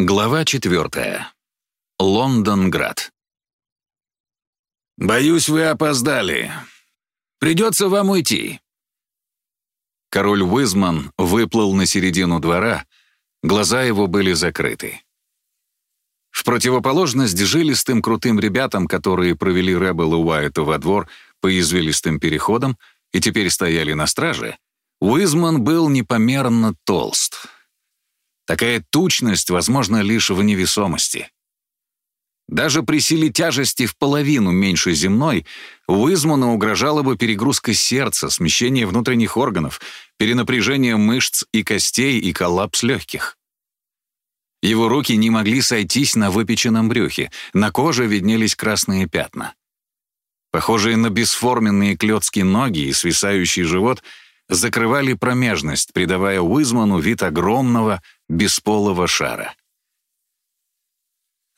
Глава четвертая. Лондонград. «Боюсь, вы опоздали. Придется вам уйти». Король Уизман выплыл на середину двора, глаза его были закрыты. В противоположность жилистым крутым ребятам, которые провели Рэббела Уайта во двор по извилистым переходам и теперь стояли на страже, Уизман был непомерно толст — Такая тучность возможна лишь в невесомости. Даже при силе тяжести в половину меньше земной Уизману угрожала бы перегрузка сердца, смещение внутренних органов, перенапряжение мышц и костей и коллапс легких. Его руки не могли сойтись на выпеченном брюхе, на коже виднелись красные пятна. Похожие на бесформенные клетки ноги и свисающий живот — закрывали промежность, придавая Уизману вид огромного бесполого шара.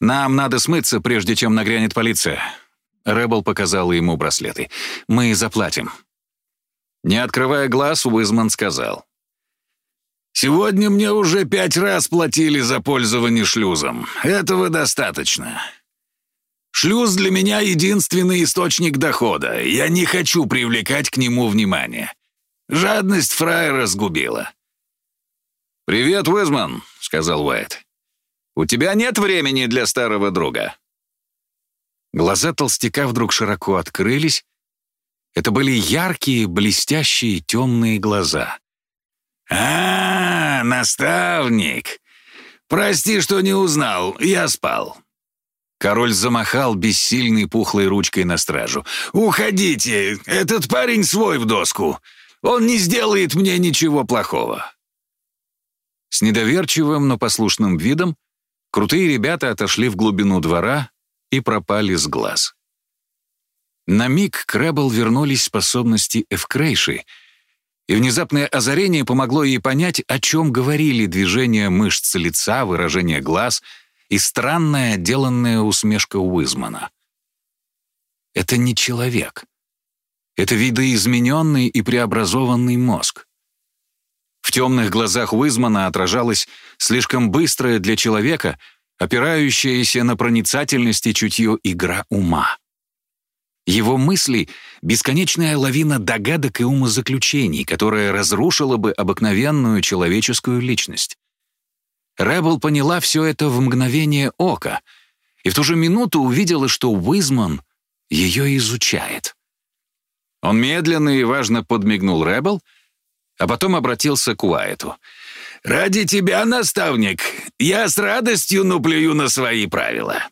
«Нам надо смыться, прежде чем нагрянет полиция». Рэббл показал ему браслеты. «Мы заплатим». Не открывая глаз, Уизман сказал. «Сегодня мне уже пять раз платили за пользование шлюзом. Этого достаточно. Шлюз для меня единственный источник дохода. Я не хочу привлекать к нему внимание. Жадность фраера сгубила. «Привет, Уизман», — сказал Уайт. «У тебя нет времени для старого друга?» Глаза толстяка вдруг широко открылись. Это были яркие, блестящие, темные глаза. «А, наставник! Прости, что не узнал, я спал». Король замахал бессильной пухлой ручкой на стражу. «Уходите! Этот парень свой в доску! Он не сделает мне ничего плохого». С недоверчивым, но послушным видом крутые ребята отошли в глубину двора и пропали с глаз. На миг к вернулись способности Эвкрейши, и внезапное озарение помогло ей понять, о чем говорили движения мышц лица, выражение глаз и странная, деланная усмешка Уизмана. Это не человек. Это видоизмененный и преобразованный мозг. В темных глазах Уизмана отражалась слишком быстрая для человека, опирающаяся на проницательность и чутье игра ума. Его мысли — бесконечная лавина догадок и умозаключений, которая разрушила бы обыкновенную человеческую личность. Рэббл поняла все это в мгновение ока и в ту же минуту увидела, что Уизман ее изучает. Он медленно и важно подмигнул Рэббл, а потом обратился к Уайту. «Ради тебя, наставник, я с радостью наплюю на свои правила.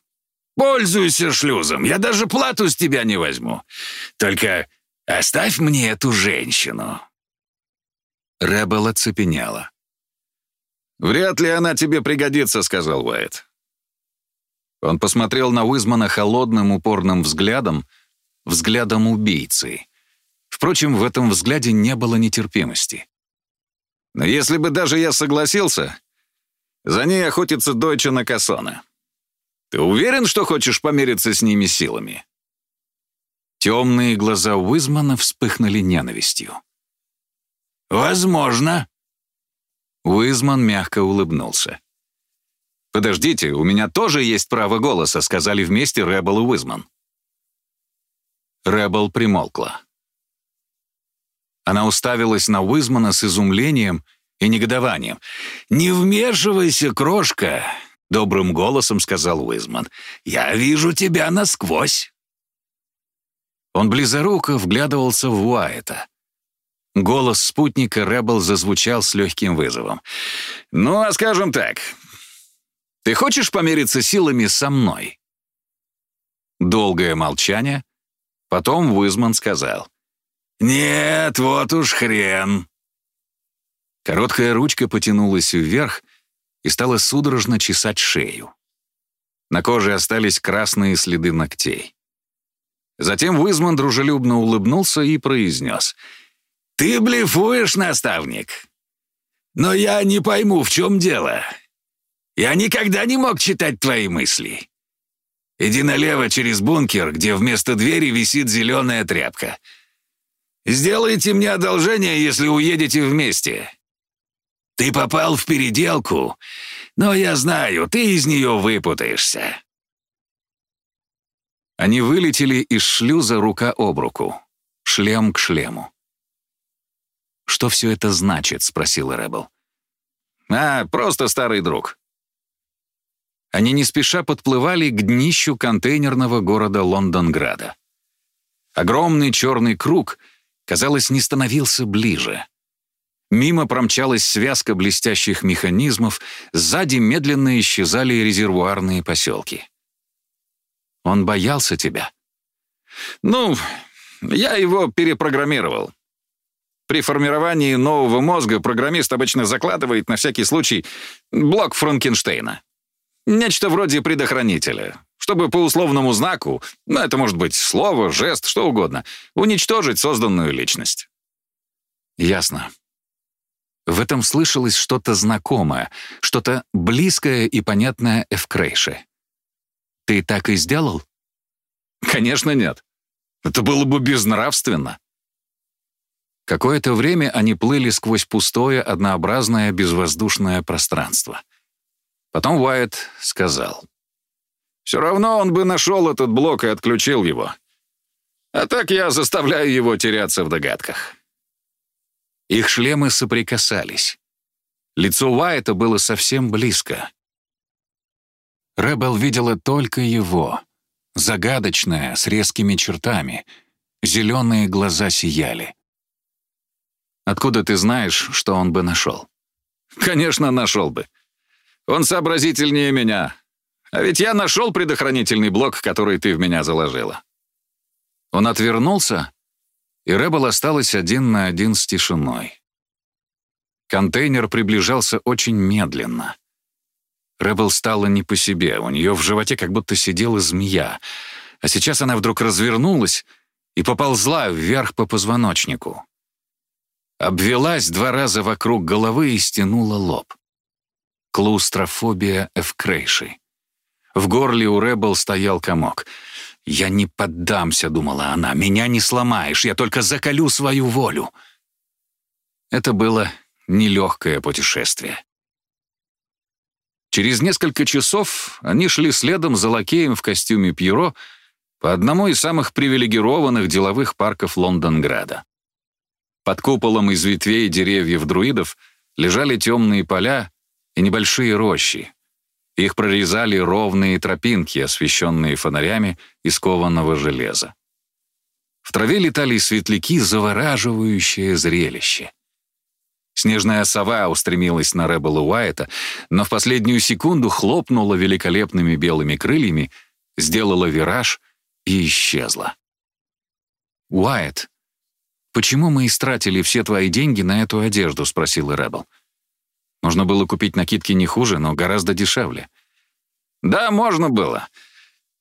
Пользуйся шлюзом, я даже плату с тебя не возьму. Только оставь мне эту женщину». Рэббл оцепенела. «Вряд ли она тебе пригодится», — сказал Уайт. Он посмотрел на Уизмана холодным упорным взглядом, взглядом убийцы. Впрочем, в этом взгляде не было нетерпимости. «Но если бы даже я согласился, за ней охотится дочь Накасона. Ты уверен, что хочешь помериться с ними силами?» Темные глаза Уизмана вспыхнули ненавистью. «Возможно». Уизман мягко улыбнулся. «Подождите, у меня тоже есть право голоса», — сказали вместе Рэббл и Уизман. Рэббл примолкла. Она уставилась на Уизмана с изумлением и негодованием. «Не вмешивайся, крошка!» — добрым голосом сказал Уизман. «Я вижу тебя насквозь!» Он близоруко вглядывался в Уайта. Голос спутника Рэббл зазвучал с легким вызовом. «Ну, а скажем так, ты хочешь помериться силами со мной?» Долгое молчание. Потом Уизман сказал. «Нет, вот уж хрен!» Короткая ручка потянулась вверх и стала судорожно чесать шею. На коже остались красные следы ногтей. Затем Уизман дружелюбно улыбнулся и произнес. «Ты блефуешь, наставник? Но я не пойму, в чем дело. Я никогда не мог читать твои мысли. Иди налево через бункер, где вместо двери висит зеленая тряпка. Сделайте мне одолжение, если уедете вместе. Ты попал в переделку, но я знаю, ты из нее выпутаешься». Они вылетели из шлюза рука об руку, шлем к шлему. «Что все это значит?» — спросил Рэббл. «А, просто старый друг». Они не спеша подплывали к днищу контейнерного города Лондонграда. Огромный черный круг, казалось, не становился ближе. Мимо промчалась связка блестящих механизмов, сзади медленно исчезали резервуарные поселки. Он боялся тебя? Ну, я его перепрограммировал. При формировании нового мозга программист обычно закладывает на всякий случай блок Франкенштейна. Нечто вроде предохранителя, чтобы по условному знаку, ну это может быть слово, жест, что угодно, уничтожить созданную личность. Ясно. В этом слышалось что-то знакомое, что-то близкое и понятное Эвкрейше. Ты так и сделал? Конечно, нет. Это было бы безнравственно. Какое-то время они плыли сквозь пустое, однообразное, безвоздушное пространство. Потом Уайт сказал. «Все равно он бы нашел этот блок и отключил его. А так я заставляю его теряться в догадках». Их шлемы соприкасались. Лицо Уайта было совсем близко. Рэббл видела только его. Загадочное, с резкими чертами. Зеленые глаза сияли. Откуда ты знаешь, что он бы нашел? Конечно, нашел бы. Он сообразительнее меня. А ведь я нашел предохранительный блок, который ты в меня заложила. Он отвернулся, и Рэббл осталась один на один с тишиной. Контейнер приближался очень медленно. Рэббл стало не по себе, у нее в животе как будто сидела змея, а сейчас она вдруг развернулась и поползла вверх по позвоночнику. Обвелась два раза вокруг головы и стянула лоб. Клаустрофобия Эвкрейши. В горле у Рэббл стоял комок. «Я не поддамся», — думала она, — «меня не сломаешь, я только закалю свою волю». Это было нелегкое путешествие. Через несколько часов они шли следом за лакеем в костюме Пьеро по одному из самых привилегированных деловых парков Лондонграда. Под куполом из ветвей деревьев друидов лежали темные поля и небольшие рощи. Их прорезали ровные тропинки, освещенные фонарями из кованого железа. В траве летали светляки, завораживающее зрелище. Снежная сова устремилась на Рэббела Уайта, но в последнюю секунду хлопнула великолепными белыми крыльями, сделала вираж и исчезла. «Уайт, почему мы истратили все твои деньги на эту одежду?» — спросил Рэббл. Нужно было купить накидки не хуже, но гораздо дешевле. «Да, можно было.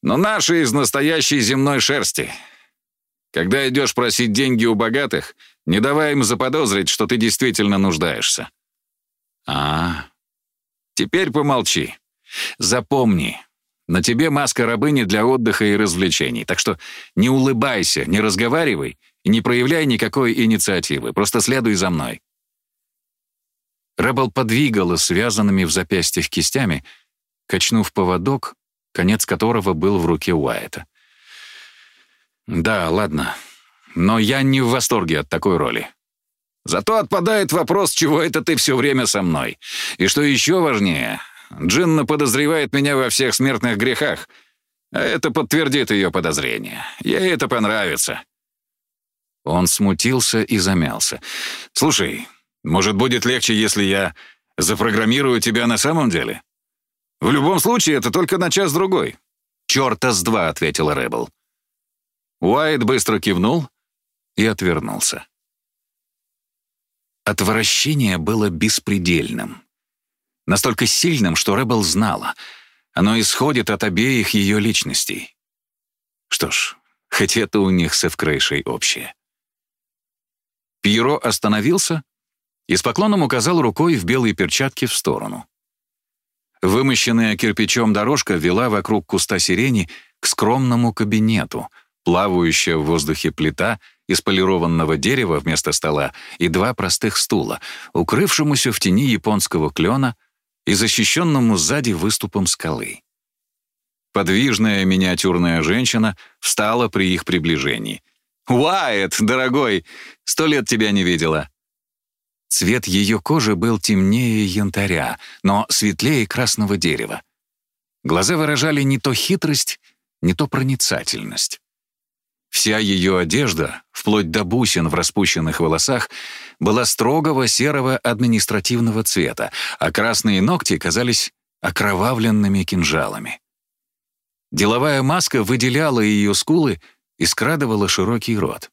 Но наши из настоящей земной шерсти. Когда идешь просить деньги у богатых, не давай им заподозрить, что ты действительно нуждаешься. А, теперь помолчи. Запомни, на тебе маска рабыни для отдыха и развлечений, так что не улыбайся, не разговаривай и не проявляй никакой инициативы, просто следуй за мной. Рэббл подвигала связанными в запястьях кистями, качнув поводок, конец которого был в руке Уайта. «Да, ладно, но я не в восторге от такой роли. Зато отпадает вопрос, чего это ты все время со мной. И что еще важнее, Джинна подозревает меня во всех смертных грехах, а это подтвердит ее подозрение. Ей это понравится». Он смутился и замялся. «Слушай, может, будет легче, если я запрограммирую тебя на самом деле? В любом случае, это только на час-другой». «Чёрта с два», — ответил Рэббл. Уайт быстро кивнул, и отвернулся. Отвращение было беспредельным. Настолько сильным, что Рэббл знала. Оно исходит от обеих ее личностей. Что ж, хоть это у них с Эвкрейшей общее. Пьеро остановился и с поклоном указал рукой в белой перчатке в сторону. Вымощенная кирпичом дорожка вела вокруг куста сирени к скромному кабинету, плавающая в воздухе плита — из полированного дерева вместо стола и два простых стула, укрывшемуся в тени японского клена и защищенному сзади выступом скалы. Подвижная миниатюрная женщина встала при их приближении. «Уайт, дорогой, сто лет тебя не видела!» Цвет ее кожи был темнее янтаря, но светлее красного дерева. Глаза выражали не то хитрость, не то проницательность. Вся ее одежда, вплоть до бусин в распущенных волосах, была строгого серого административного цвета, а красные ногти казались окровавленными кинжалами. Деловая маска выделяла ее скулы и скрадывала широкий рот.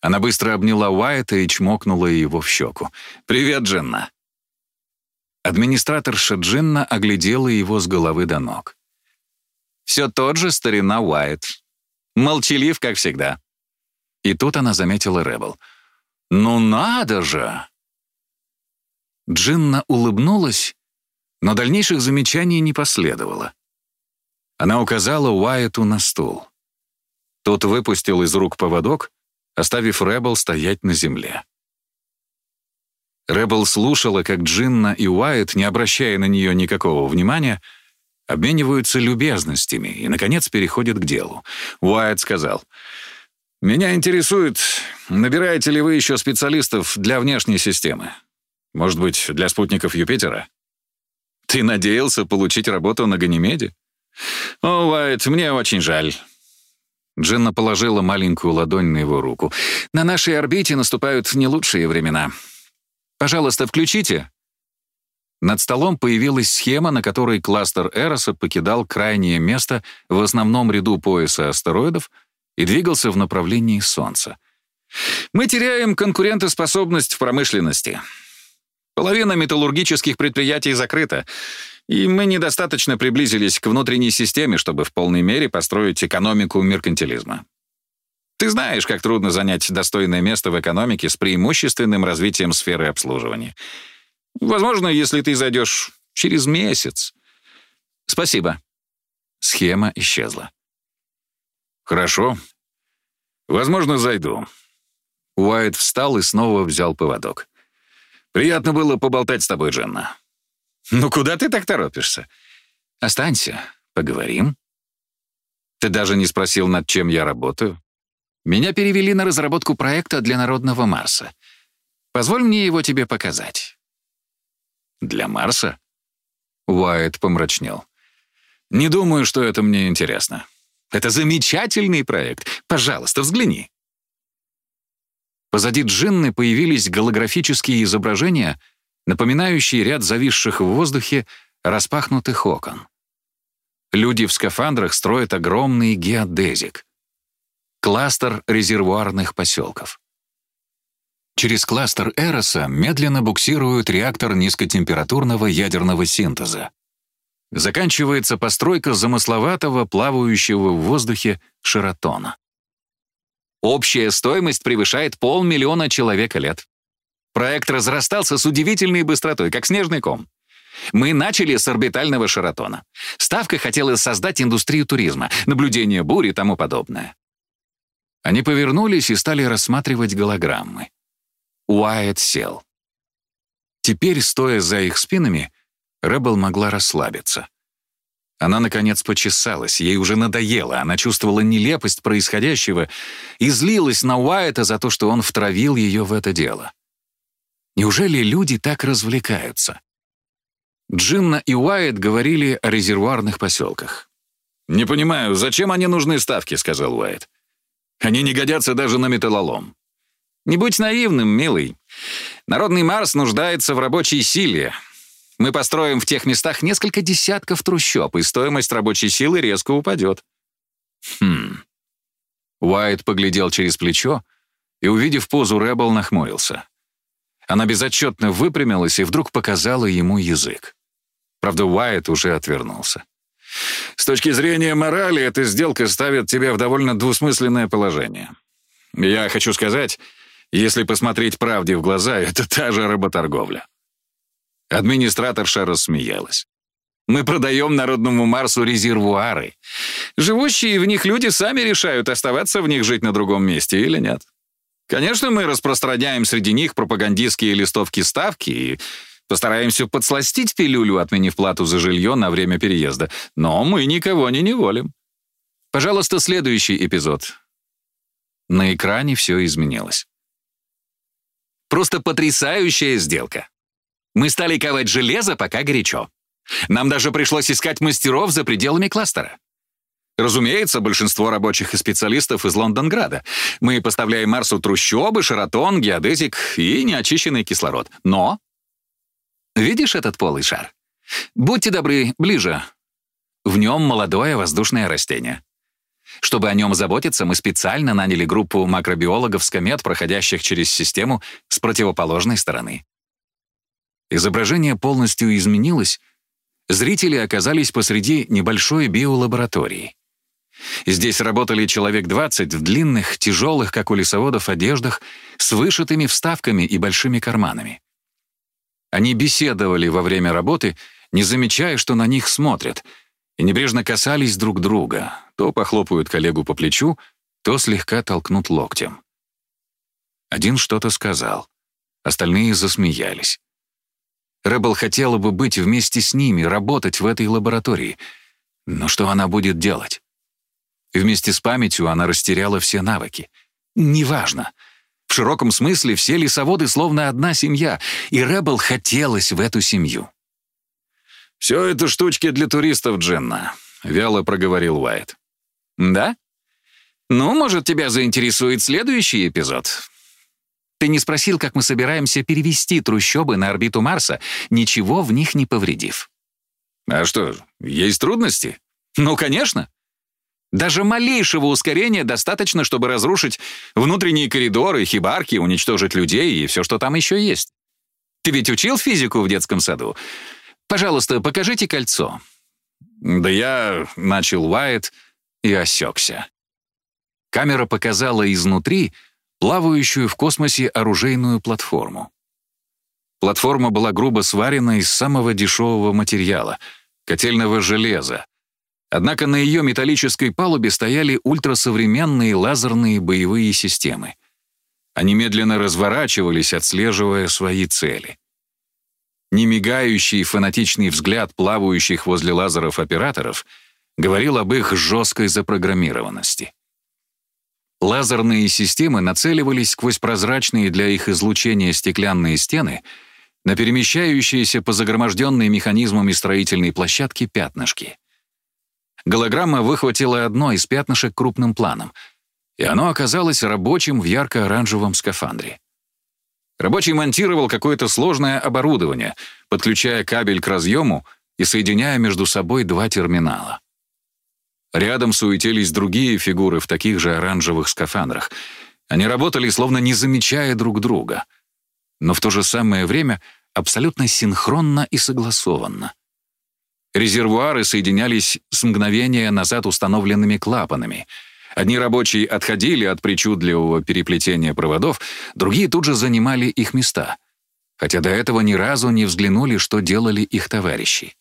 Она быстро обняла Уайта и чмокнула его в щеку. «Привет, Джинна!» Администраторша Джинна оглядела его с головы до ног. «Все тот же старина Уайт. Молчалив, как всегда». И тут она заметила Рэббл. «Ну надо же!» Джинна улыбнулась, но дальнейших замечаний не последовало. Она указала Уайту на стул. Тот выпустил из рук поводок оставив Рэббл стоять на земле. Рэббл слушала, как Джинна и Уайт, не обращая на нее никакого внимания, обмениваются любезностями и, наконец, переходят к делу. Уайт сказал, «Меня интересует, набираете ли вы еще специалистов для внешней системы? Может быть, для спутников Юпитера? Ты надеялся получить работу на Ганимеде? О, Уайт, мне очень жаль. Дженна положила маленькую ладонь на его руку. «На нашей орбите наступают не лучшие времена. Пожалуйста, включите». Над столом появилась схема, на которой кластер Эроса покидал крайнее место в основном ряду пояса астероидов и двигался в направлении Солнца. «Мы теряем конкурентоспособность в промышленности. Половина металлургических предприятий закрыта. И мы недостаточно приблизились к внутренней системе, чтобы в полной мере построить экономику меркантилизма. Ты знаешь, как трудно занять достойное место в экономике с преимущественным развитием сферы обслуживания. Возможно, если ты зайдешь через месяц. Спасибо. Схема исчезла. Хорошо. Возможно, зайду. Уайт встал и снова взял поводок. Приятно было поболтать с тобой, Дженна. «Ну куда ты так торопишься? Останься, поговорим». «Ты даже не спросил, над чем я работаю?» «Меня перевели на разработку проекта для народного Марса. Позволь мне его тебе показать». «Для Марса?» Уайт помрачнел. «Не думаю, что это мне интересно. Это замечательный проект. Пожалуйста, взгляни». Позади Джинны появились голографические изображения — напоминающий ряд зависших в воздухе распахнутых окон. Люди в скафандрах строят огромный геодезик — кластер резервуарных поселков. Через кластер Эроса медленно буксирует реактор низкотемпературного ядерного синтеза. Заканчивается постройка замысловатого, плавающего в воздухе широтона. Общая стоимость превышает полмиллиона человека лет. Проект разрастался с удивительной быстротой, как снежный ком. Мы начали с орбитального шаратона. Ставка хотела создать индустрию туризма, наблюдение бурь и тому подобное. Они повернулись и стали рассматривать голограммы. Уайт сел. Теперь, стоя за их спинами, Рэббл могла расслабиться. Она, наконец, почесалась, ей уже надоело, она чувствовала нелепость происходящего и злилась на Уайта за то, что он втравил ее в это дело. Неужели люди так развлекаются? Джинна и Уайт говорили о резервуарных поселках. «Не понимаю, зачем они нужны ставки?» — сказал Уайт. «Они не годятся даже на металлолом». «Не будь наивным, милый. Народный Марс нуждается в рабочей силе. Мы построим в тех местах несколько десятков трущоб, и стоимость рабочей силы резко упадет». «Хм...» Уайт поглядел через плечо и, увидев позу Рэббл, нахмурился. Она безотчетно выпрямилась и вдруг показала ему язык. Правда, Уайт уже отвернулся. «С точки зрения морали, эта сделка ставит тебя в довольно двусмысленное положение. Я хочу сказать, если посмотреть правде в глаза, это та же работорговля». Администраторша рассмеялась. Мы продаем народному Марсу резервуары. Живущие в них люди сами решают, оставаться в них жить на другом месте или нет. Конечно, мы распространяем среди них пропагандистские листовки ставки и постараемся подсластить пилюлю, отменив плату за жилье на время переезда, но мы никого не неволим. Пожалуйста, следующий эпизод. На экране все изменилось. Просто потрясающая сделка. Мы стали ковать железо, пока горячо. Нам даже пришлось искать мастеров за пределами кластера. Разумеется, большинство рабочих и специалистов из Лондонграда. Мы поставляем Марсу трущобы, шаратон, геодезик и неочищенный кислород. Но... Видишь этот полый шар? Будьте добры, ближе. В нем молодое воздушное растение. Чтобы о нем заботиться, мы специально наняли группу макробиологов с комет, проходящих через систему с противоположной стороны. Изображение полностью изменилось, зрители оказались посреди небольшой биолаборатории. Здесь работали человек 20 в длинных, тяжелых, как у лесоводов, одеждах с вышитыми вставками и большими карманами. Они беседовали во время работы, не замечая, что на них смотрят, и небрежно касались друг друга, то похлопают коллегу по плечу, то слегка толкнут локтем. Один что-то сказал, остальные засмеялись. Рэббл хотела бы быть вместе с ними, работать в этой лаборатории. Но что она будет делать? Вместе с памятью она растеряла все навыки. Неважно. В широком смысле все лесоводы словно одна семья, и Рэббл хотелось в эту семью. «Все это штучки для туристов, Джинна», — вяло проговорил Уайт. «Да? Ну, может, тебя заинтересует следующий эпизод?» Ты не спросил, как мы собираемся перевести трущобы на орбиту Марса, ничего в них не повредив. А что, есть трудности? Ну, конечно. Даже малейшего ускорения достаточно, чтобы разрушить внутренние коридоры, хибарки, уничтожить людей и все, что там еще есть. Ты ведь учил физику в детском саду? Пожалуйста, покажите кольцо. Да я начал Уайт и осекся. Камера показала изнутри плавающую в космосе оружейную платформу. Платформа была грубо сварена из самого дешевого материала — котельного железа, Однако на ее металлической палубе стояли ультрасовременные лазерные боевые системы. Они медленно разворачивались, отслеживая свои цели. Немигающий фанатичный взгляд плавающих возле лазеров операторов говорил об их жесткой запрограммированности. Лазерные системы нацеливались сквозь прозрачные для их излучения стеклянные стены на перемещающиеся по загроможденной механизмами строительной площадки пятнышки — Голограмма выхватила одно из пятнышек крупным планом, и оно оказалось рабочим в ярко-оранжевом скафандре. Рабочий монтировал какое-то сложное оборудование, подключая кабель к разъему и соединяя между собой два терминала. Рядом суетились другие фигуры в таких же оранжевых скафандрах. Они работали, словно не замечая друг друга, но в то же самое время абсолютно синхронно и согласованно. Резервуары соединялись с мгновения назад установленными клапанами. Одни рабочие отходили от причудливого переплетения проводов, другие тут же занимали их места, хотя до этого ни разу не взглянули, что делали их товарищи.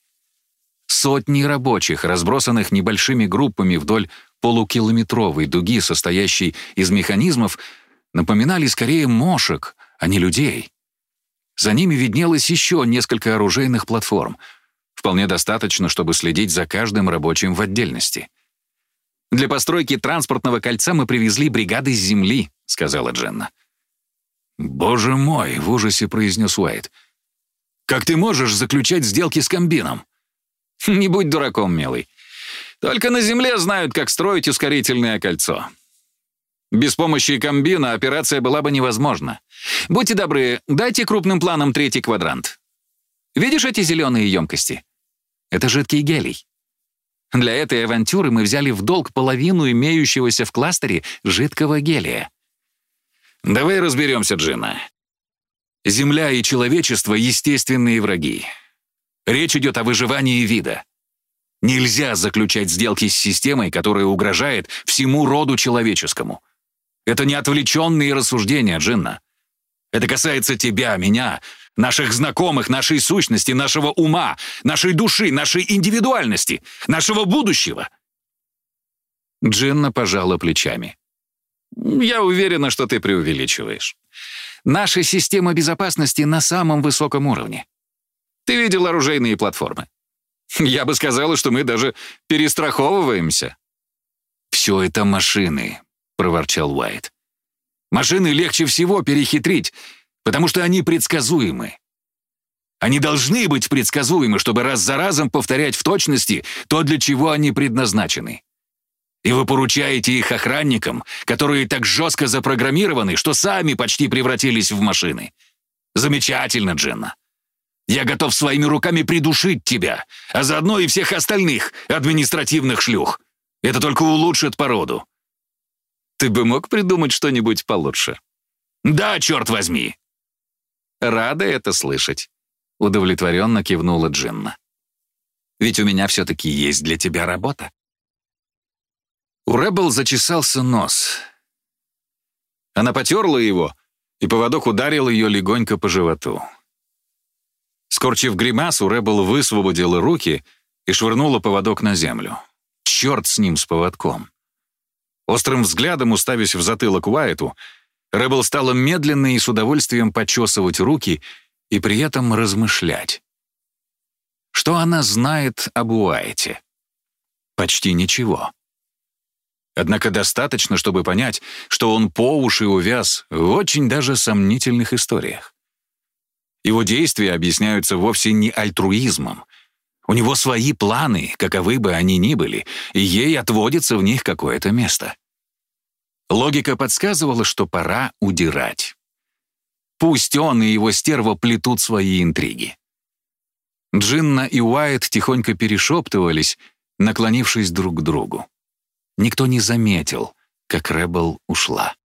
Сотни рабочих, разбросанных небольшими группами вдоль полукилометровой дуги, состоящей из механизмов, напоминали скорее мошек, а не людей. За ними виднелось еще несколько оружейных платформ — Вполне достаточно, чтобы следить за каждым рабочим в отдельности. «Для постройки транспортного кольца мы привезли бригады с земли», — сказала Дженна. «Боже мой!» — в ужасе произнес Уайт. «Как ты можешь заключать сделки с комбином?» «Не будь дураком, милый. Только на Земле знают, как строить ускорительное кольцо. Без помощи комбина операция была бы невозможна. Будьте добры, дайте крупным планом третий квадрант. Видишь эти зеленые емкости? Это жидкий гелий. Для этой авантюры мы взяли в долг половину имеющегося в кластере жидкого гелия. Давай разберемся, Джина. Земля и человечество — естественные враги. Речь идет о выживании вида. Нельзя заключать сделки с системой, которая угрожает всему роду человеческому. Это не отвлеченные рассуждения, Джинна. Это касается тебя, меня, наших знакомых, нашей сущности, нашего ума, нашей души, нашей индивидуальности, нашего будущего». Джинна пожала плечами. «Я уверена, что ты преувеличиваешь. Наша система безопасности на самом высоком уровне. Ты видел оружейные платформы. Я бы сказала, что мы даже перестраховываемся». «Все это машины», — проворчал Уайт. «Машины легче всего перехитрить, потому что они предсказуемы. Они должны быть предсказуемы, чтобы раз за разом повторять в точности то, для чего они предназначены. И вы поручаете их охранникам, которые так жестко запрограммированы, что сами почти превратились в машины. Замечательно, Дженна. Я готов своими руками придушить тебя, а заодно и всех остальных административных шлюх. Это только улучшит породу. Ты бы мог придумать что-нибудь получше? Да, черт возьми. Рада это слышать. Удовлетворенно кивнула Джинна. Ведь у меня все-таки есть для тебя работа. У Рэббл зачесался нос. Она потерла его, и поводок ударил ее легонько по животу. Скорчив гримасу, Рэббл высвободила руки и швырнула поводок на землю. Черт с ним, с поводком. Острым взглядом, уставясь в затылок Уайту, Рэббл стала медленно и с удовольствием почесывать руки и при этом размышлять. Что она знает об Уайте? Почти ничего. Однако достаточно, чтобы понять, что он по уши увяз в очень даже сомнительных историях. Его действия объясняются вовсе не альтруизмом. У него свои планы, каковы бы они ни были, и ей отводится в них какое-то место. Логика подсказывала, что пора удирать. Пусть он и его стерва плетут свои интриги. Джинна и Уайт тихонько перешептывались, наклонившись друг к другу. Никто не заметил, как Рэббл ушла.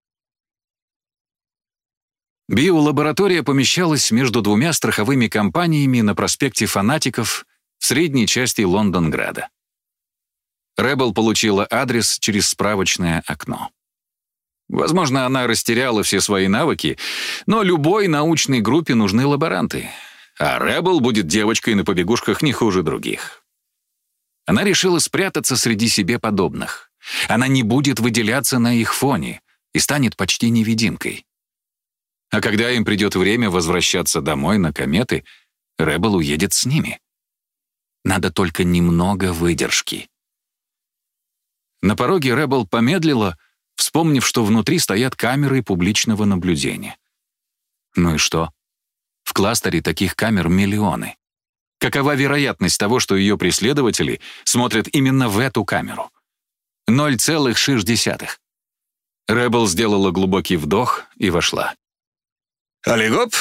Биолаборатория помещалась между двумя страховыми компаниями на проспекте Фанатиков в средней части Лондонграда. Рэббл получила адрес через справочное окно. Возможно, она растеряла все свои навыки, но любой научной группе нужны лаборанты, а Рэббл будет девочкой на побегушках не хуже других. Она решила спрятаться среди себе подобных. Она не будет выделяться на их фоне и станет почти невидимкой. А когда им придет время возвращаться домой на кометы, Рэббл уедет с ними. Надо только немного выдержки. На пороге Рэббл помедлила, вспомнив, что внутри стоят камеры публичного наблюдения. Ну и что? В кластере таких камер миллионы. Какова вероятность того, что ее преследователи смотрят именно в эту камеру? 0,6. Рэббл сделала глубокий вдох и вошла. «Олигоп?»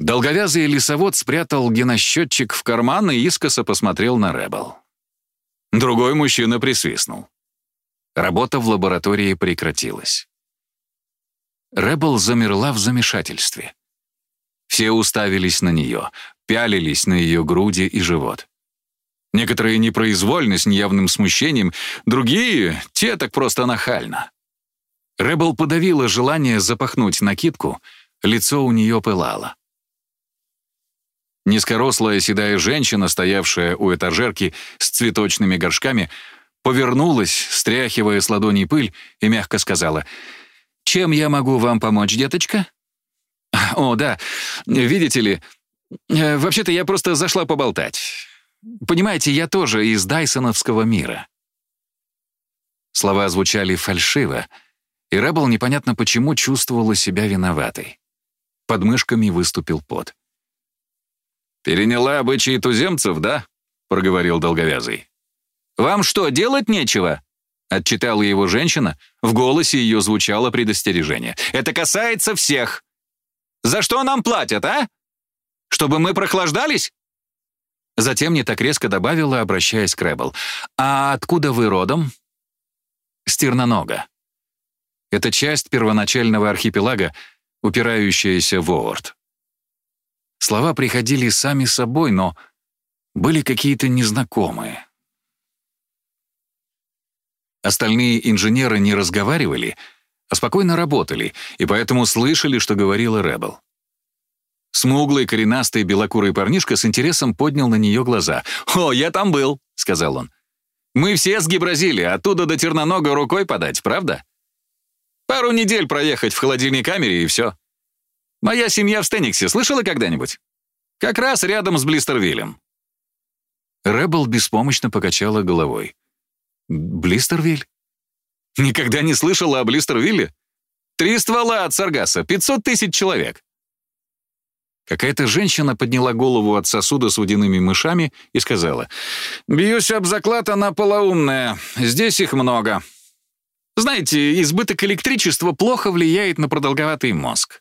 Долговязый лесовод спрятал геносчетчик в карман и искоса посмотрел на Рэббл. Другой мужчина присвистнул. Работа в лаборатории прекратилась. Рэббл замерла в замешательстве. Все уставились на нее, пялились на ее груди и живот. Некоторые непроизвольно, с неявным смущением, другие — те так просто нахально. Рэббл подавила желание запахнуть накидку, лицо у нее пылало. Низкорослая седая женщина, стоявшая у этажерки с цветочными горшками, повернулась, стряхивая с ладоней пыль, и мягко сказала, «Чем я могу вам помочь, деточка?» «О, да, видите ли, э, вообще-то я просто зашла поболтать. Понимаете, я тоже из Дайсоновского мира». Слова звучали фальшиво, и Рэббл непонятно почему чувствовала себя виноватой. Под мышками выступил пот. «Переняла обычаи туземцев, да?» — проговорил долговязый. «Вам что, делать нечего?» — отчитала его женщина. В голосе ее звучало предостережение. «Это касается всех. За что нам платят, а? Чтобы мы прохлаждались?» Затем не так резко добавила, обращаясь к Рэббл. «А откуда вы родом?» «Стернонога. Это часть первоначального архипелага, упирающаяся в Оорт. Слова приходили сами собой, но были какие-то незнакомые. Остальные инженеры не разговаривали, а спокойно работали, и поэтому слышали, что говорила Ребел. Смуглый, коренастый, белокурый парнишка с интересом поднял на нее глаза. «О, я там был», — сказал он. «Мы все с Гибразили, оттуда до Тернонога рукой подать, правда? Пару недель проехать в холодильной камере и все. Моя семья в Стениксе, слышала когда-нибудь? Как раз рядом с Блистервиллем». Ребел беспомощно покачала головой. «Блистервиль? Никогда не слышала о Блистервилле? Три ствола от Саргаса, 500 тысяч человек». Какая-то женщина подняла голову от сосуда с водяными мышами и сказала, «Бьюсь об заклад, она полоумная. Здесь их много. Знаете, избыток электричества плохо влияет на продолговатый мозг».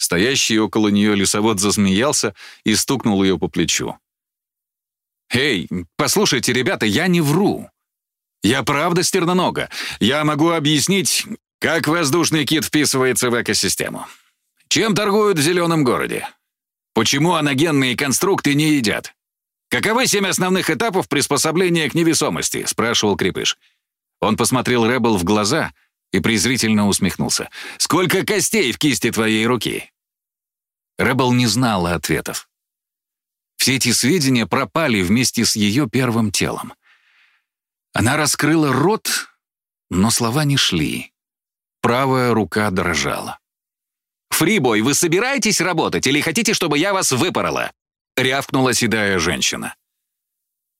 Стоящий около нее лесовод засмеялся и стукнул ее по плечу. «Эй, послушайте, ребята, я не вру. Я правда стернонога. Я могу объяснить, как воздушный кит вписывается в экосистему. Чем торгуют в зеленом городе? Почему аногенные конструкты не едят? Каковы семь основных этапов приспособления к невесомости? Спрашивал Крепыш. Он посмотрел Рэббл в глаза и презрительно усмехнулся. «Сколько костей в кисти твоей руки?» Рэббл не знала ответов. Все эти сведения пропали вместе с ее первым телом. Она раскрыла рот, но слова не шли. Правая рука дрожала. «Фрибой, вы собираетесь работать или хотите, чтобы я вас выпорола?» — рявкнула седая женщина.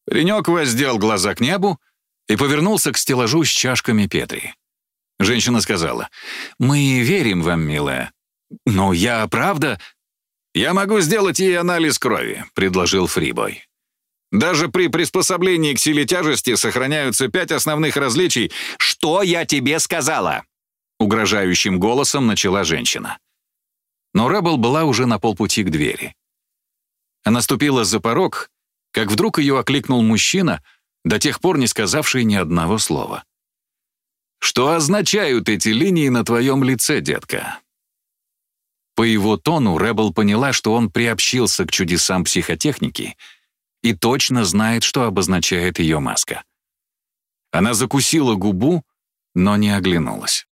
Паренек воздел глаза к небу и повернулся к стеллажу с чашками Петри. Женщина сказала, «Мы верим вам, милая. Но я правда...» «Я могу сделать ей анализ крови», — предложил Фрибой. «Даже при приспособлении к силе тяжести сохраняются пять основных различий. Что я тебе сказала?» Угрожающим голосом начала женщина. Но Ребел была уже на полпути к двери. Она ступила за порог, как вдруг ее окликнул мужчина, до тех пор не сказавший ни одного слова. «Что означают эти линии на твоем лице, детка?» По его тону Ребел поняла, что он приобщился к чудесам психотехники и точно знает, что обозначает ее маска. Она закусила губу, но не оглянулась.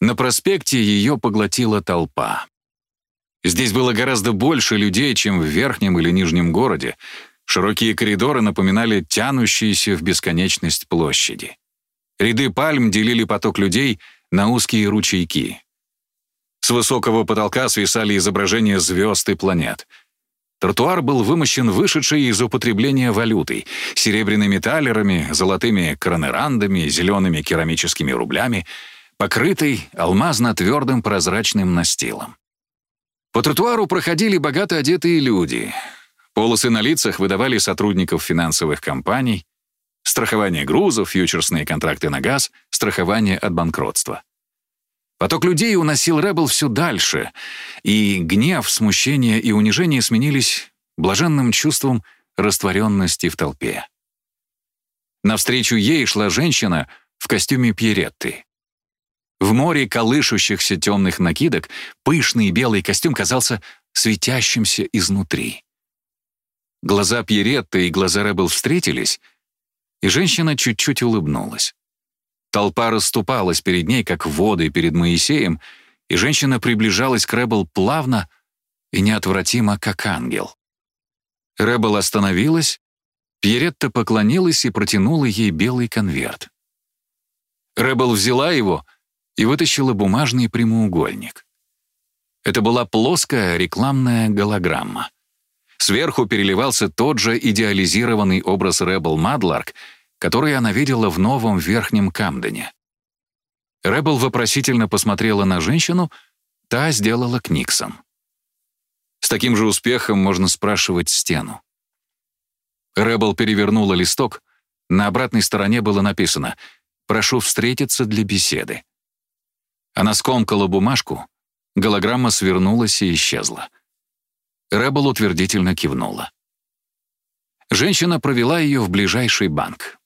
На проспекте ее поглотила толпа. Здесь было гораздо больше людей, чем в верхнем или нижнем городе. Широкие коридоры напоминали тянущиеся в бесконечность площади. Ряды пальм делили поток людей на узкие ручейки. С высокого потолка свисали изображения звезд и планет. Тротуар был вымощен вышедшей из употребления валютой, серебряными талерами, золотыми кронерандами, зелеными керамическими рублями — покрытый алмазно-твердым прозрачным настилом. По тротуару проходили богато одетые люди. Полосы на лицах выдавали сотрудников финансовых компаний, страхование грузов, фьючерсные контракты на газ, страхование от банкротства. Поток людей уносил Рэббл все дальше, и гнев, смущение и унижение сменились блаженным чувством растворенности в толпе. Навстречу ей шла женщина в костюме Пьеретты. В море колышущихся темных накидок пышный белый костюм казался светящимся изнутри. Глаза Пьеретты и глаза Рэббл встретились, и женщина чуть-чуть улыбнулась. Толпа расступалась перед ней, как воды перед Моисеем, и женщина приближалась к Рэббл плавно и неотвратимо, как ангел. Рэббл остановилась, Пьеретта поклонилась и протянула ей белый конверт. Рэббл взяла его — и вытащила бумажный прямоугольник. Это была плоская рекламная голограмма. Сверху переливался тот же идеализированный образ Рэббл Мадларк, который она видела в новом Верхнем Камдене. Рэббл вопросительно посмотрела на женщину, та сделала книксом. С таким же успехом можно спрашивать стену. Рэббл перевернула листок, на обратной стороне было написано «Прошу встретиться для беседы». Она скомкала бумажку, голограмма свернулась и исчезла. Рэббл утвердительно кивнула. Женщина провела ее в ближайший банк.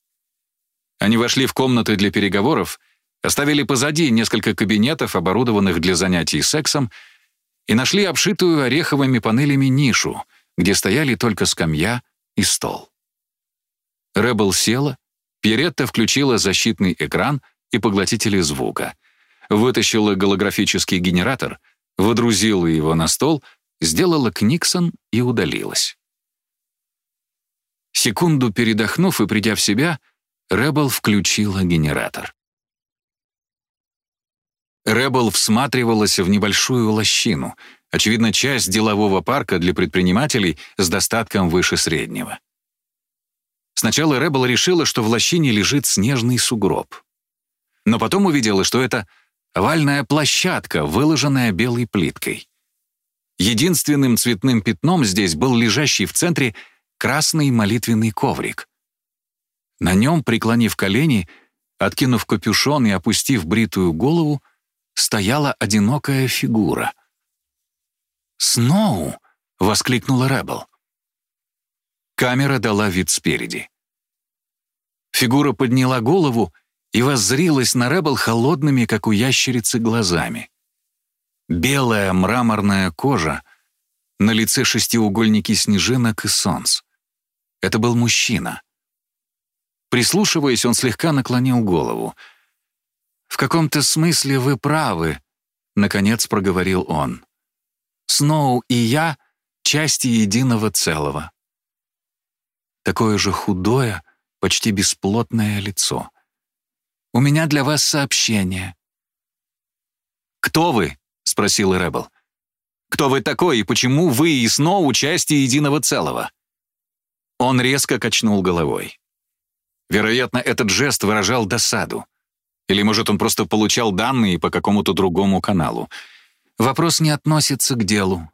Они вошли в комнаты для переговоров, оставили позади несколько кабинетов, оборудованных для занятий сексом, и нашли обшитую ореховыми панелями нишу, где стояли только скамья и стол. Рэббл села, Пьеретта включила защитный экран и поглотители звука, вытащила голографический генератор, водрузила его на стол, сделала книксон и удалилась. Секунду передохнув и придя в себя, Рэббл включила генератор. Рэббл всматривалась в небольшую лощину, очевидно, часть делового парка для предпринимателей с достатком выше среднего. Сначала Рэббл решила, что в лощине лежит снежный сугроб. Но потом увидела, что это овальная площадка, выложенная белой плиткой. Единственным цветным пятном здесь был лежащий в центре красный молитвенный коврик. На нем, преклонив колени, откинув капюшон и опустив бритую голову, стояла одинокая фигура. «Сноу!» — воскликнула Рэббл. Камера дала вид спереди. Фигура подняла голову и воззрилась на Рэббл холодными, как у ящерицы, глазами. Белая мраморная кожа, на лице шестиугольники снежинок и солнц. Это был мужчина. Прислушиваясь, он слегка наклонил голову — «В каком-то смысле вы правы», — наконец проговорил он. «Сноу и я — части единого целого». Такое же худое, почти бесплотное лицо. «У меня для вас сообщение». «Кто вы?» — спросил Рэббл. «Кто вы такой и почему вы и Сноу части единого целого?» Он резко качнул головой. Вероятно, этот жест выражал досаду. Или, может, он просто получал данные по какому-то другому каналу. Вопрос не относится к делу.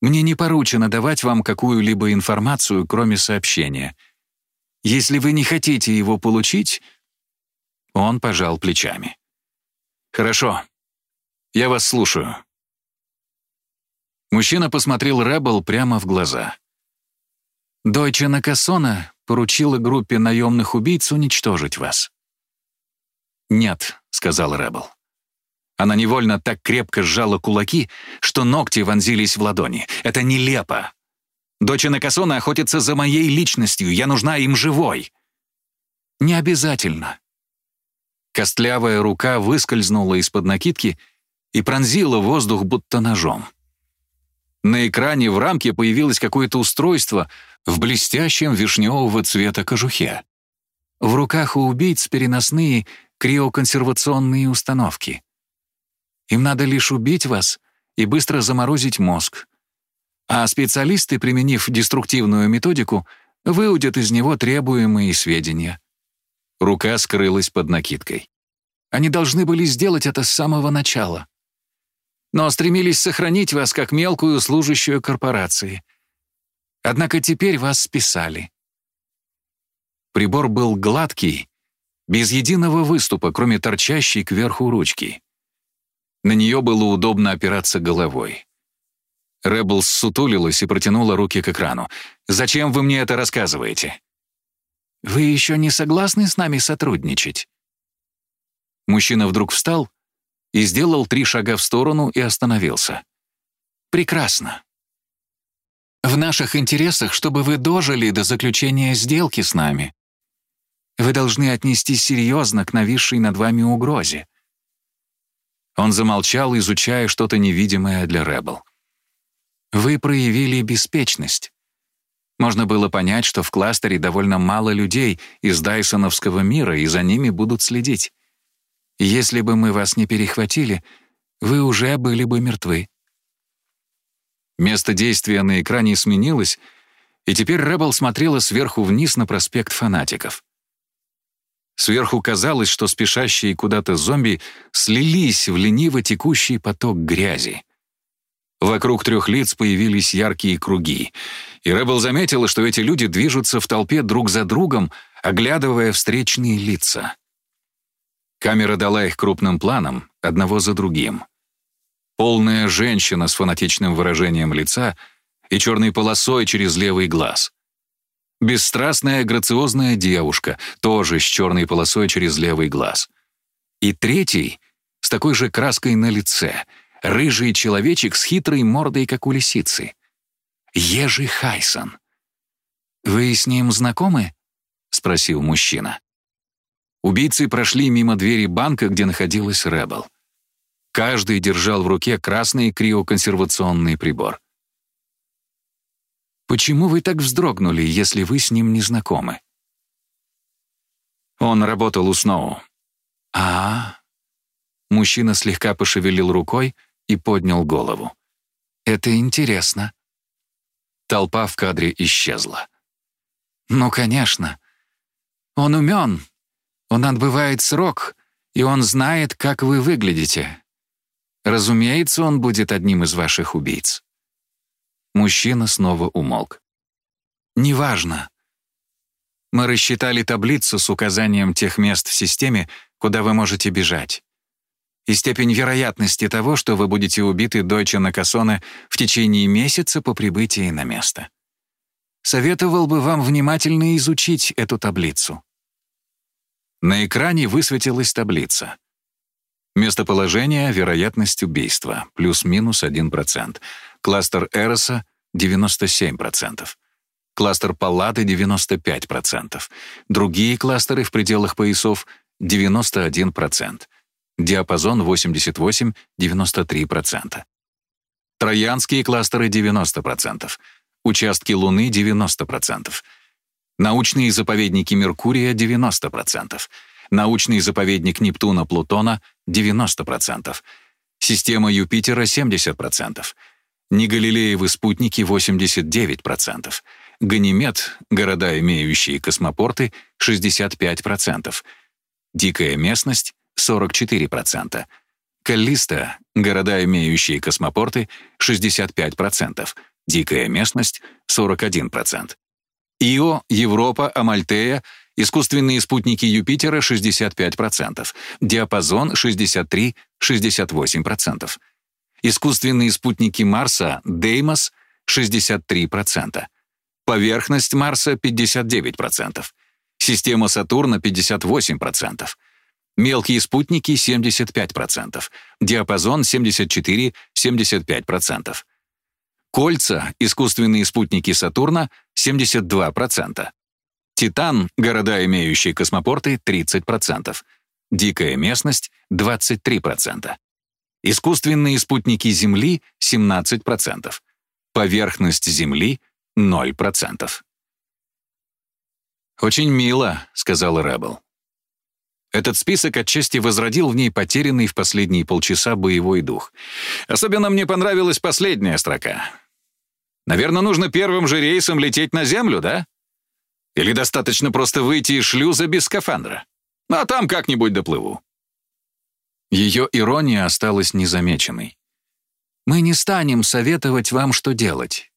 Мне не поручено давать вам какую-либо информацию, кроме сообщения. Если вы не хотите его получить...» Он пожал плечами. «Хорошо. Я вас слушаю». Мужчина посмотрел Рэббл прямо в глаза. «Дойче Накасона поручила группе наемных убийц уничтожить вас. «Нет», — сказала Рэббл. Она невольно так крепко сжала кулаки, что ногти вонзились в ладони. «Это нелепо. Дойче Накасона охотится за моей личностью, я нужна им живой». «Не обязательно». Костлявая рука выскользнула из-под накидки и пронзила воздух будто ножом. На экране в рамке появилось какое-то устройство в блестящем вишневого цвета кожухе. В руках у убийц переносные криоконсервационные установки. Им надо лишь убить вас и быстро заморозить мозг. А специалисты, применив деструктивную методику, выудят из него требуемые сведения. Рука скрылась под накидкой. Они должны были сделать это с самого начала. Но стремились сохранить вас как мелкую служащую корпорации. Однако теперь вас списали. Прибор был гладкий без единого выступа, кроме торчащей кверху ручки. На нее было удобно опираться головой. Рэббл сутулилась и протянула руки к экрану. «Зачем вы мне это рассказываете?» «Вы еще не согласны с нами сотрудничать?» Мужчина вдруг встал и сделал три шага в сторону и остановился. «Прекрасно. В наших интересах, чтобы вы дожили до заключения сделки с нами. Вы должны отнестись серьезно к нависшей над вами угрозе». Он замолчал, изучая что-то невидимое для Рэббл. «Вы проявили беспечность. Можно было понять, что в кластере довольно мало людей из Дайсоновского мира, и за ними будут следить. Если бы мы вас не перехватили, вы уже были бы мертвы». Место действия на экране сменилось, и теперь Рэббл смотрела сверху вниз на проспект фанатиков. Сверху казалось, что спешащие куда-то зомби слились в лениво текущий поток грязи. Вокруг трех лиц появились яркие круги, и Рэббл заметила, что эти люди движутся в толпе друг за другом, оглядывая встречные лица. Камера дала их крупным планом, одного за другим. Полная женщина с фанатичным выражением лица и черной полосой через левый глаз. Бесстрастная, грациозная девушка, тоже с черной полосой через левый глаз. И третий, с такой же краской на лице, рыжий человечек с хитрой мордой, как у лисицы. Ежи Хайсон. «Вы с ним знакомы?» — спросил мужчина. Убийцы прошли мимо двери банка, где находилась Ребел. Каждый держал в руке красный криоконсервационный прибор. «Почему вы так вздрогнули, если вы с ним не знакомы?» Он работал у Сноу. а, -а, -а. Мужчина слегка пошевелил рукой и поднял голову. «Это интересно». Толпа в кадре исчезла. «Ну, конечно. Он умен. Он отбывает срок, и он знает, как вы выглядите. Разумеется, он будет одним из ваших убийц». Мужчина снова умолк. «Неважно. Мы рассчитали таблицу с указанием тех мест в системе, куда вы можете бежать. И степень вероятности того, что вы будете убиты Дойче Накасоне в течение месяца по прибытии на место. Советовал бы вам внимательно изучить эту таблицу. На экране высветилась таблица. Местоположение, вероятность убийства, плюс-минус 1%. Кластер Эроса — 97%. Кластер Паллады — 95%. Другие кластеры в пределах поясов — 91%. Диапазон 88-93%. Троянские кластеры — 90%. Участки Луны — 90%. Научные заповедники Меркурия — 90%. Научный заповедник Нептуна-Плутона — 90%. Система Юпитера — 70%. Негалилеевы спутники — 89%. Ганимед, города, имеющие космопорты, 65%. Дикая местность — 44%. Каллиста, города, имеющие космопорты, 65%. Дикая местность — 41%. Ио, Европа, Амальтея, искусственные спутники Юпитера — 65%. Диапазон — 63-68%. Искусственные спутники Марса, Деймос — 63%. Поверхность Марса — 59%. Система Сатурна — 58%. Мелкие спутники — 75%. Диапазон — 74-75%. Кольца, искусственные спутники Сатурна — 72%. Титан, города, имеющие космопорты — 30%. Дикая местность — 23%. Искусственные спутники Земли — 17%. Поверхность Земли — 0%. «Очень мило», — сказал Рэббл. Этот список отчасти возродил в ней потерянный в последние полчаса боевой дух. Особенно мне понравилась последняя строка. Наверное, нужно первым же рейсом лететь на Землю, да? Или достаточно просто выйти из шлюза без скафандра? Ну, а там как-нибудь доплыву». Ее ирония осталась незамеченной. «Мы не станем советовать вам, что делать.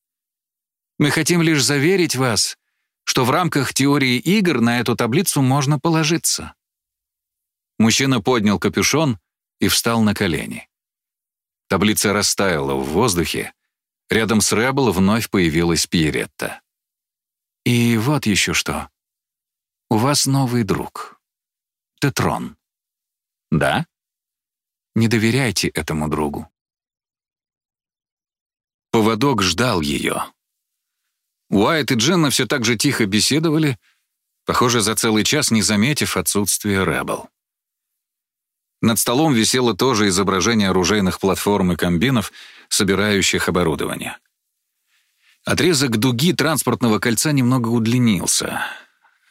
Мы хотим лишь заверить вас, что в рамках теории игр на эту таблицу можно положиться». Мужчина поднял капюшон и встал на колени. Таблица растаяла в воздухе, Рядом с Рэббл вновь появилась Пьеретта. «И вот еще что. У вас новый друг. Тетрон». «Да?» «Не доверяйте этому другу». Поводок ждал ее. Уайт и Дженна все так же тихо беседовали, похоже, за целый час не заметив отсутствия Рэббл. Над столом висело тоже изображение оружейных платформ и комбинов, собирающих оборудование. Отрезок дуги транспортного кольца немного удлинился.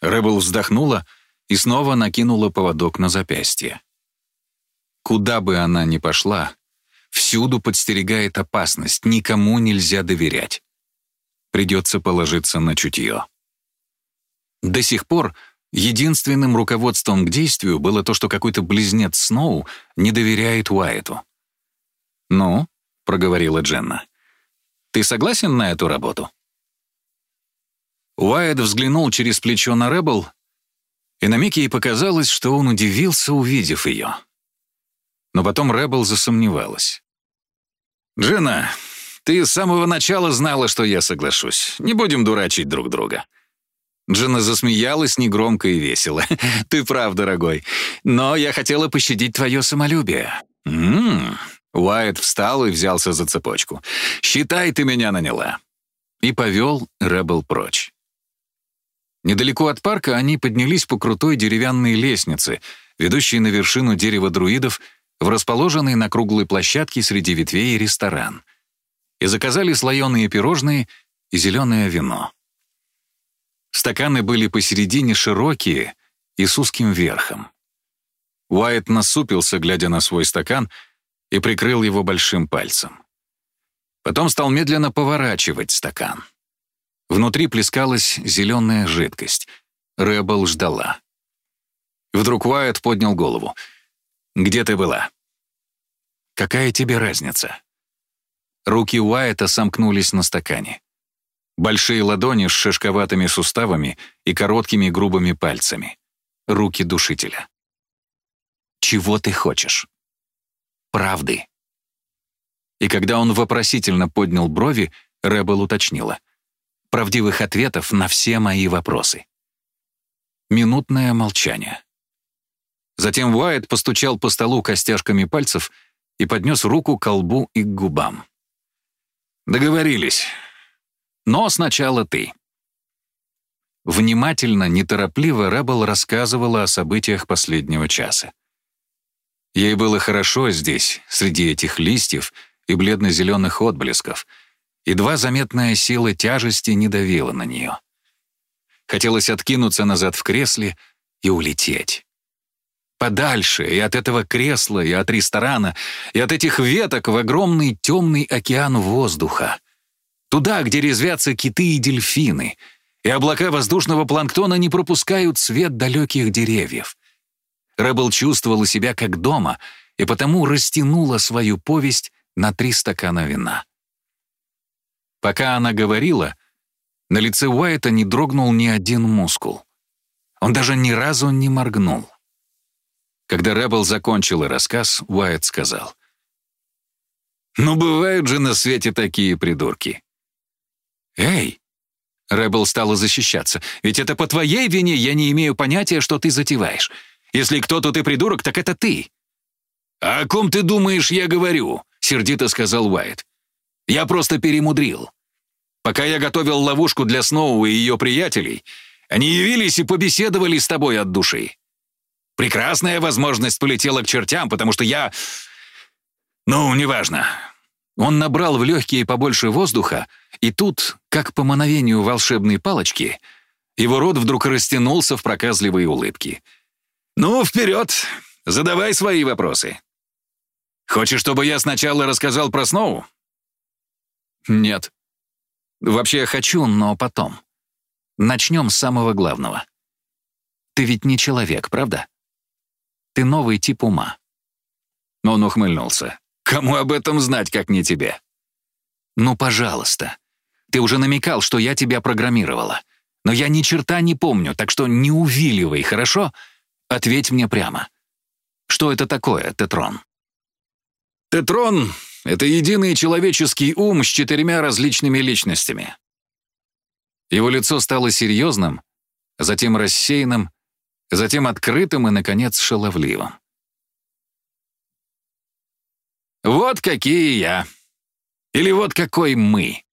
Рэббл вздохнула и снова накинула поводок на запястье. Куда бы она ни пошла, всюду подстерегает опасность, никому нельзя доверять. Придется положиться на чутье. До сих пор Единственным руководством к действию было то, что какой-то близнец Сноу не доверяет Уайту. «Ну», — проговорила Дженна, — «ты согласен на эту работу?» Уайт взглянул через плечо на Рэббл, и на миг ей показалось, что он удивился, увидев ее. Но потом Рэббл засомневалась. «Дженна, ты с самого начала знала, что я соглашусь. Не будем дурачить друг друга». Джина засмеялась негромко и весело. «Ты прав, дорогой. Но я хотела пощадить твое самолюбие». «М-м-м». Уайт встал и взялся за цепочку. «Считай, ты меня наняла». И повел Рэббл прочь. Недалеко от парка они поднялись по крутой деревянной лестнице, ведущей на вершину дерева друидов, в расположенный на круглой площадке среди ветвей ресторан, и заказали слоеные пирожные и зеленое вино. Стаканы были посередине широкие и с узким верхом. Уайт насупился, глядя на свой стакан, и прикрыл его большим пальцем. Потом стал медленно поворачивать стакан. Внутри плескалась зеленая жидкость. Рэббл ждала. Вдруг Уайт поднял голову. «Где ты была?» «Какая тебе разница?» Руки Уайта сомкнулись на стакане. Большие ладони с шишковатыми суставами и короткими грубыми пальцами. Руки душителя. «Чего ты хочешь?» «Правды». И когда он вопросительно поднял брови, Рэббл уточнила. «Правдивых ответов на все мои вопросы». Минутное молчание. Затем Уайт постучал по столу костяшками пальцев и поднес руку к колбу и к губам. «Договорились. Но сначала ты». Внимательно, неторопливо Рэббл рассказывала о событиях последнего часа. Ей было хорошо здесь, среди этих листьев и бледно-зеленых отблесков, едва заметная сила тяжести не давила на нее. Хотелось откинуться назад в кресле и улететь. Подальше и от этого кресла, и от ресторана, и от этих веток в огромный темный океан воздуха. Туда, где резвятся киты и дельфины, и облака воздушного планктона не пропускают свет далеких деревьев. Рэббл чувствовала себя как дома и потому растянула свою повесть на три стакана вина. Пока она говорила, на лице Уайта не дрогнул ни один мускул. Он даже ни разу не моргнул. Когда Рэббл закончила рассказ, Уайт сказал. «Ну, бывают же на свете такие придурки». «Эй!» Рэббл стала защищаться. «Ведь это по твоей вине я не имею понятия, что ты затеваешь. Если кто тут и придурок, так это ты». «А «О ком ты думаешь, я говорю?» — сердито сказал Уайт. «Я просто перемудрил. Пока я готовил ловушку для Сноу и ее приятелей, они явились и побеседовали с тобой от души. Прекрасная возможность полетела к чертям, потому что я... Ну, неважно. Он набрал в легкие побольше воздуха, и тут, как по мановению волшебной палочки, его рот вдруг растянулся в проказливые улыбки. «Ну, вперед! Задавай свои вопросы. Хочешь, чтобы я сначала рассказал про Сноу?» «Нет. Вообще хочу, но потом. Начнем с самого главного. Ты ведь не человек, правда?» Ты новый тип ума». Он ухмыльнулся. «Кому об этом знать, как не тебе?» «Ну, пожалуйста. Ты уже намекал, что я тебя программировала. Но я ни черта не помню, так что не увиливай, хорошо? Ответь мне прямо. Что это такое, Тетрон?» «Тетрон — это единый человеческий ум с четырьмя различными личностями». Его лицо стало серьезным, затем рассеянным, затем открытым и, наконец, шаловливым. «Вот какие я! Или вот какой мы!»